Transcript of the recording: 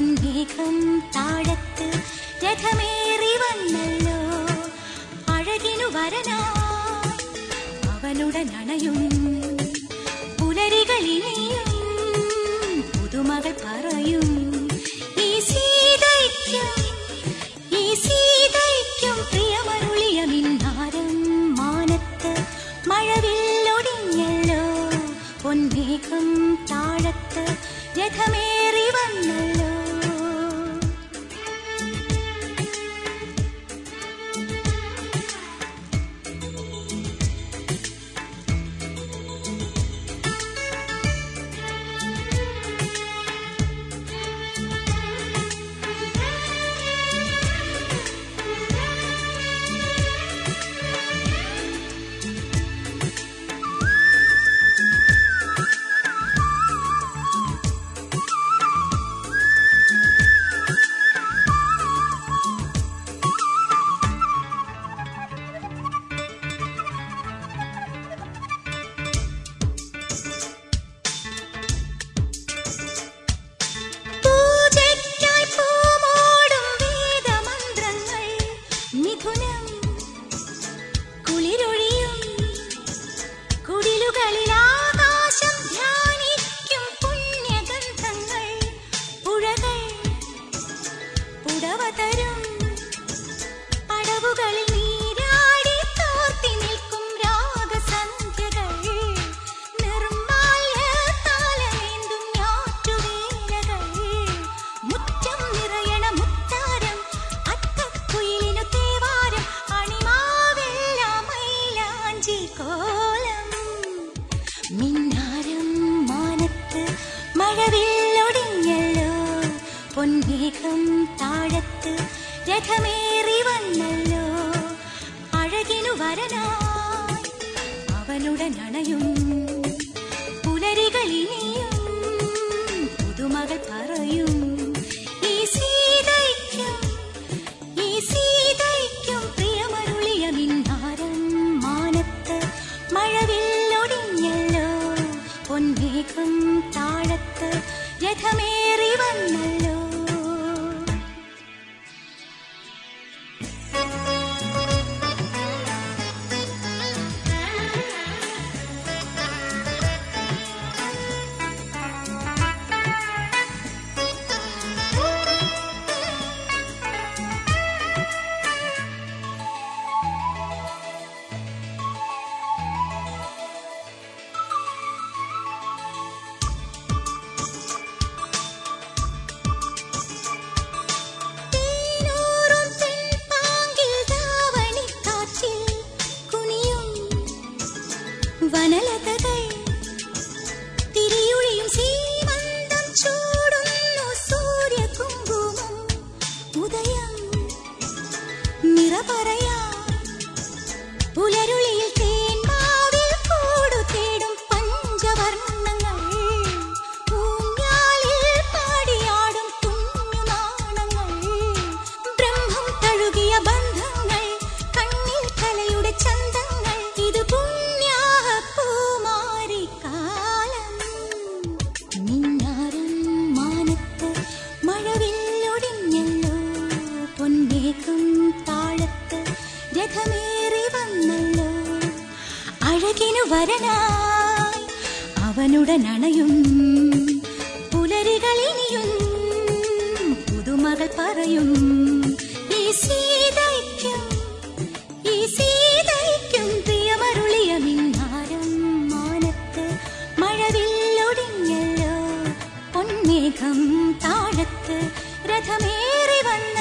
പൊൻമേഘം താഴത്ത് രഥമേറി വന്നല്ലോ. അഴകിനു വരനാ അവനുടനണയും മഴവില്ലൊടിഞ്ഞല്ലോ പൊന്മേഘം താഴത്ത് രഥമേറി വന്നല്ലോ. അഴകിനു വരനാ അവനുടൻ അണയും പുലരികളിനിയും പുതുമകൾ പറയും. വരനായി അവനുടൻ അണയും പുലരികളിനിയും പുതുമകൾ പറയും ഈ സീതയ്ക്കും ഈ സീതയ്ക്കും പ്രിയമരുളിയ മിന്നാരം മാനത്ത് മഴവില്ലൊടിഞ്ഞല്ലോ പൊന്മേഘം താഴത്ത് രഥമേറി വന്ന